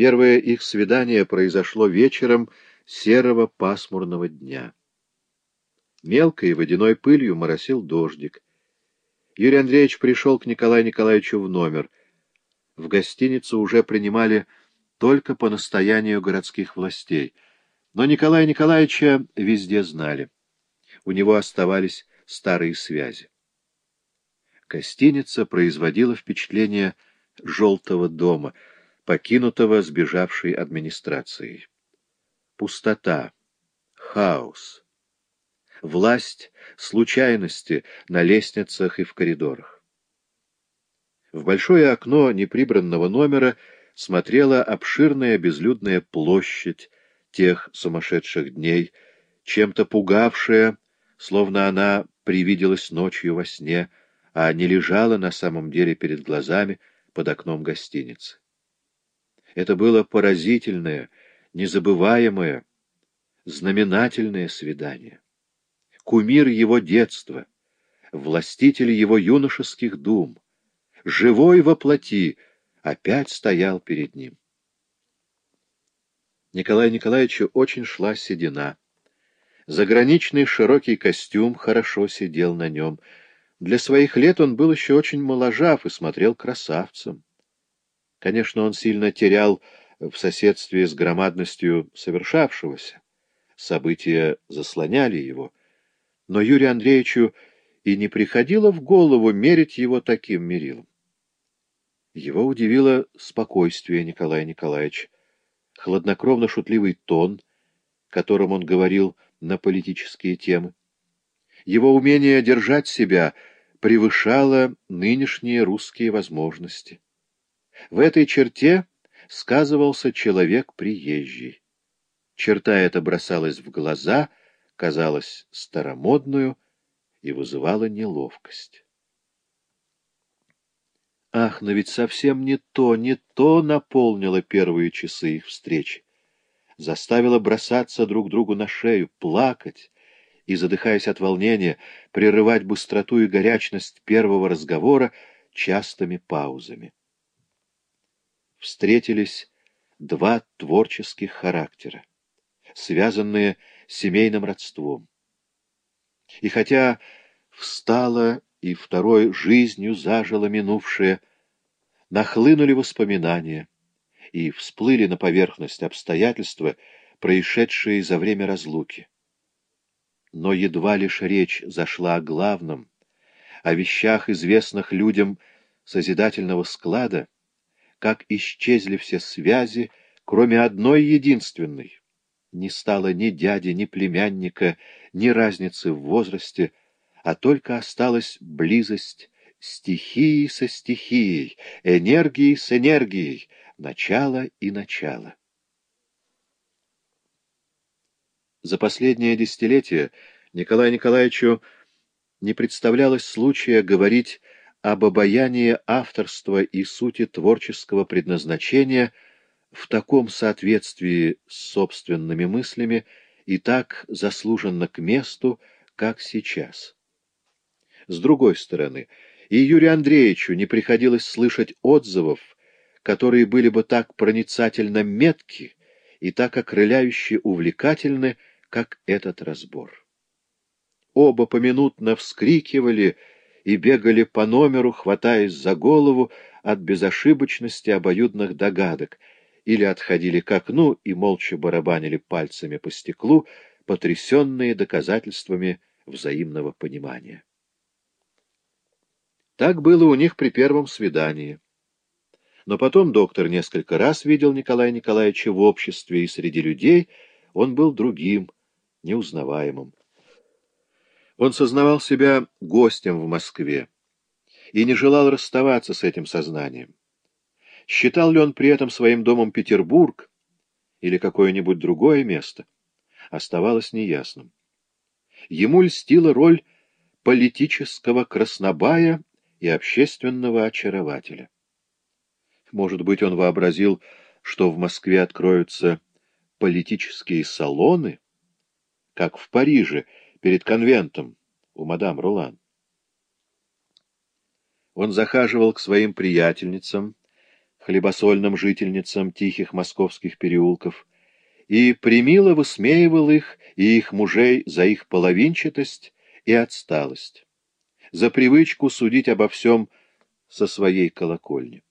Первое их свидание произошло вечером серого пасмурного дня. Мелкой водяной пылью моросил дождик. Юрий Андреевич пришел к Николаю Николаевичу в номер. В гостиницу уже принимали только по настоянию городских властей. Но Николая Николаевича везде знали. У него оставались старые связи. Гостиница производила впечатление желтого дома, покинутого сбежавшей администрацией. Пустота, хаос, власть случайности на лестницах и в коридорах. В большое окно неприбранного номера смотрела обширная безлюдная площадь тех сумасшедших дней, чем-то пугавшая, словно она привиделась ночью во сне, а не лежала на самом деле перед глазами под окном гостиницы. Это было поразительное, незабываемое, знаменательное свидание. Кумир его детства, властитель его юношеских дум, живой во плоти, опять стоял перед ним. Николаю Николаевичу очень шла седина. Заграничный широкий костюм хорошо сидел на нем. Для своих лет он был еще очень моложав и смотрел красавцем. Конечно, он сильно терял в соседстве с громадностью совершавшегося. События заслоняли его. Но Юрию Андреевичу и не приходило в голову мерить его таким мерилом. Его удивило спокойствие Николая Николаевича, хладнокровно-шутливый тон, которым он говорил на политические темы. Его умение держать себя превышало нынешние русские возможности. В этой черте сказывался человек приезжий. Черта эта бросалась в глаза, казалась старомодную и вызывала неловкость. Ах, но ведь совсем не то, не то наполнило первые часы их встречи. Заставило бросаться друг другу на шею, плакать и, задыхаясь от волнения, прерывать быстроту и горячность первого разговора частыми паузами. Встретились два творческих характера, связанные семейным родством. И хотя встала и второй жизнью зажила минувшее, нахлынули воспоминания и всплыли на поверхность обстоятельства, происшедшие за время разлуки. Но едва лишь речь зашла о главном, о вещах, известных людям созидательного склада, как исчезли все связи, кроме одной единственной. Не стало ни дяди, ни племянника, ни разницы в возрасте, а только осталась близость стихии со стихией, энергии с энергией, начало и начало. За последнее десятилетие Николаю Николаевичу не представлялось случая говорить об обаянии авторства и сути творческого предназначения в таком соответствии с собственными мыслями и так заслуженно к месту, как сейчас. С другой стороны, и Юрию Андреевичу не приходилось слышать отзывов, которые были бы так проницательно метки и так окрыляюще увлекательны, как этот разбор. Оба поминутно вскрикивали и бегали по номеру, хватаясь за голову от безошибочности обоюдных догадок, или отходили к окну и молча барабанили пальцами по стеклу, потрясенные доказательствами взаимного понимания. Так было у них при первом свидании. Но потом доктор несколько раз видел Николая Николаевича в обществе, и среди людей он был другим, неузнаваемым. Он сознавал себя гостем в Москве и не желал расставаться с этим сознанием. Считал ли он при этом своим домом Петербург или какое-нибудь другое место, оставалось неясным. Ему льстила роль политического краснобая и общественного очарователя. Может быть, он вообразил, что в Москве откроются политические салоны, как в Париже перед конвентом у мадам Рулан. Он захаживал к своим приятельницам, хлебосольным жительницам тихих московских переулков, и примило высмеивал их и их мужей за их половинчатость и отсталость, за привычку судить обо всем со своей колокольни.